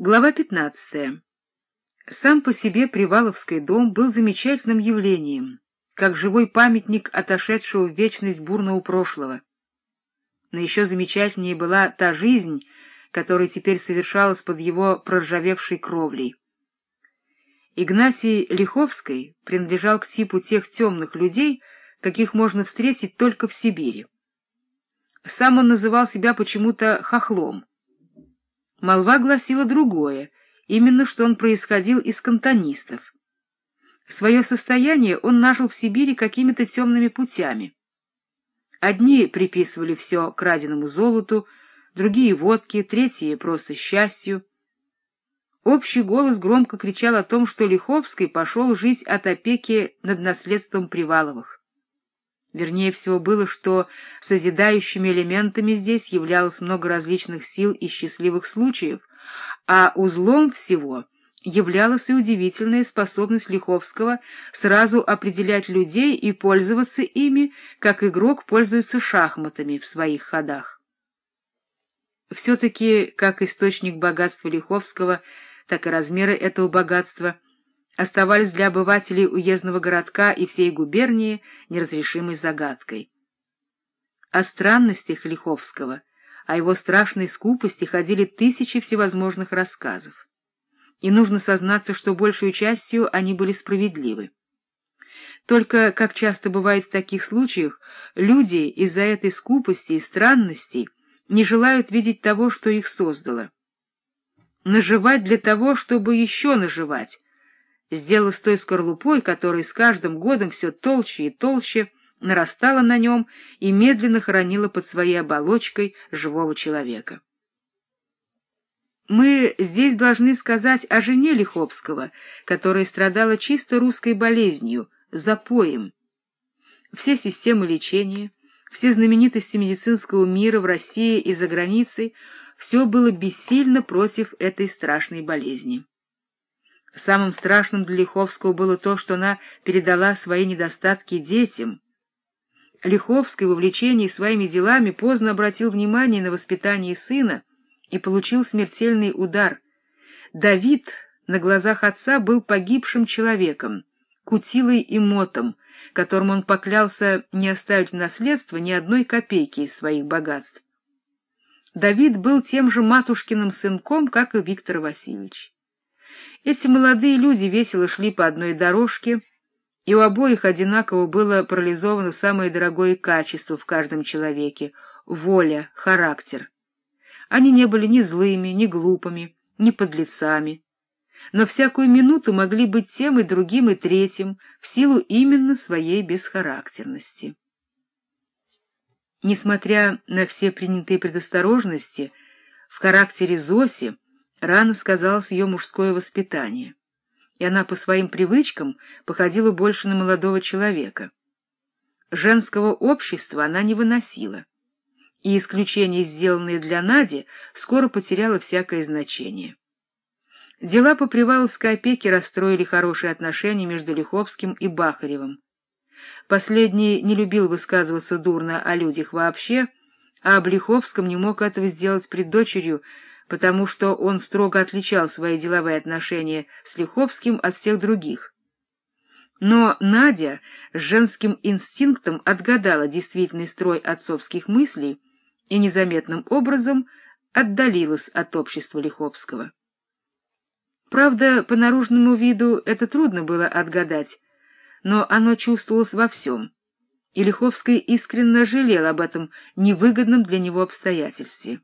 Глава 15. Сам по себе Приваловский дом был замечательным явлением, как живой памятник отошедшего в вечность бурного прошлого. Но еще замечательнее была та жизнь, которая теперь совершалась под его проржавевшей кровлей. Игнатий Лиховский принадлежал к типу тех темных людей, каких можно встретить только в Сибири. Сам он называл себя почему-то хохлом. Молва гласила другое, именно что он происходил из кантонистов. Свое состояние он нажил в Сибири какими-то темными путями. Одни приписывали все краденому золоту, другие — водке, третьи — просто счастью. Общий голос громко кричал о том, что Лиховский пошел жить от опеки над наследством Приваловых. Вернее всего было, что созидающими элементами здесь являлось много различных сил и счастливых случаев, а узлом всего являлась и удивительная способность Лиховского сразу определять людей и пользоваться ими, как игрок пользуется шахматами в своих ходах. Все-таки, как источник богатства Лиховского, так и размеры этого богатства — оставались для обывателей уездного городка и всей губернии неразрешимой загадкой. О странностях Лиховского, о его страшной скупости ходили тысячи всевозможных рассказов. И нужно сознаться, что большую частью они были справедливы. Только, как часто бывает в таких случаях, люди из-за этой скупости и странностей не желают видеть того, что их создало. Наживать для того, чтобы еще наживать, сделала с той скорлупой, которая с каждым годом все толще и толще нарастала на нем и медленно хоронила под своей оболочкой живого человека. Мы здесь должны сказать о жене Лиховского, которая страдала чисто русской болезнью, запоем. Все системы лечения, все знаменитости медицинского мира в России и за границей, все было бессильно против этой страшной болезни. Самым страшным для Лиховского было то, что она передала свои недостатки детям. Лиховский в увлечении своими делами поздно обратил внимание на воспитание сына и получил смертельный удар. Давид на глазах отца был погибшим человеком, кутилой и мотом, которому он поклялся не оставить в наследство ни одной копейки из своих богатств. Давид был тем же матушкиным сынком, как и Виктор Васильевич. Эти молодые люди весело шли по одной дорожке, и у обоих одинаково было парализовано самое дорогое качество в каждом человеке — воля, характер. Они не были ни злыми, ни глупыми, ни подлецами, но всякую минуту могли быть тем и другим и третьим в силу именно своей бесхарактерности. Несмотря на все принятые предосторожности, в характере Зоси Рано сказалось ее мужское воспитание, и она по своим привычкам походила больше на молодого человека. Женского общества она не выносила, и исключение, сделанное для Нади, скоро потеряло всякое значение. Дела по Приваловской опеке расстроили хорошие отношения между Лиховским и Бахаревым. Последний не любил высказываться дурно о людях вообще, а об Лиховском не мог этого сделать пред дочерью, потому что он строго отличал свои деловые отношения с Лиховским от всех других. Но Надя с женским инстинктом отгадала действительный строй отцовских мыслей и незаметным образом отдалилась от общества Лиховского. Правда, по наружному виду это трудно было отгадать, но оно чувствовалось во всем, и Лиховский искренне жалел об этом невыгодном для него обстоятельстве.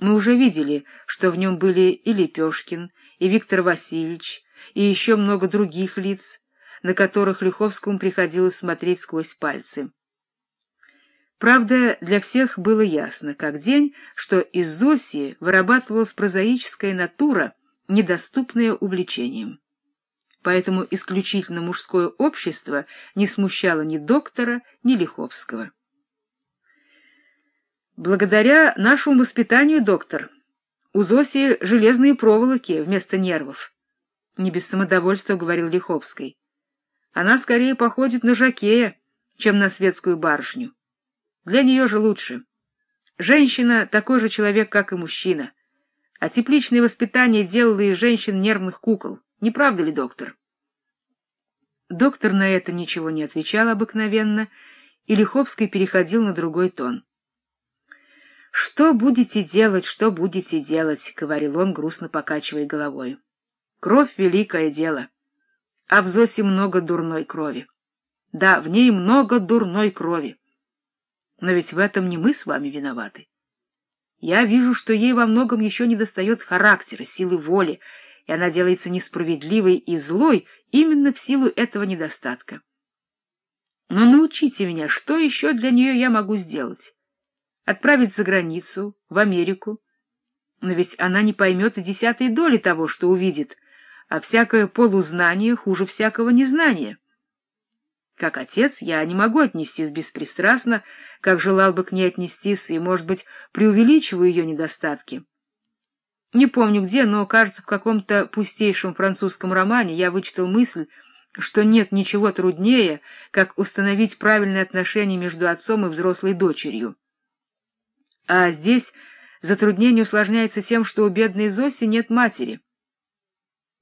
Мы уже видели, что в нем были и Лепешкин, и Виктор Васильевич, и еще много других лиц, на которых Лиховскому приходилось смотреть сквозь пальцы. Правда, для всех было ясно, как день, что из Зосии вырабатывалась прозаическая натура, недоступная увлечениям. Поэтому исключительно мужское общество не смущало ни доктора, ни Лиховского. Благодаря нашему воспитанию, доктор, у Зоси железные проволоки вместо нервов. Не без самодовольства говорил Лиховский. Она скорее походит на жакея, чем на светскую барышню. Для нее же лучше. Женщина такой же человек, как и мужчина. А тепличное воспитание делало из женщин нервных кукол. Не правда ли, доктор? Доктор на это ничего не отвечал обыкновенно, и Лиховский переходил на другой тон. «Что будете делать, что будете делать?» — говорил он, грустно покачивая головой. «Кровь — великое дело, а в Зосе много дурной крови. Да, в ней много дурной крови. Но ведь в этом не мы с вами виноваты. Я вижу, что ей во многом еще недостает характера, силы воли, и она делается несправедливой и злой именно в силу этого недостатка. Но научите меня, что еще для нее я могу сделать? Отправить за границу, в Америку? Но ведь она не поймет и десятой доли того, что увидит, а всякое полузнание хуже всякого незнания. Как отец я не могу отнестись беспристрастно, как желал бы к ней отнестись, и, может быть, преувеличиваю ее недостатки. Не помню где, но, кажется, в каком-то пустейшем французском романе я вычитал мысль, что нет ничего труднее, как установить правильные отношения между отцом и взрослой дочерью. А здесь затруднение усложняется тем, что у бедной Зоси нет матери.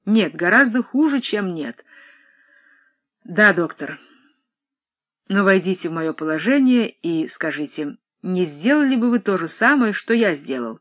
Нет, гораздо хуже, чем нет. Да, доктор. Но войдите в мое положение и скажите, не сделали бы вы то же самое, что я сделал?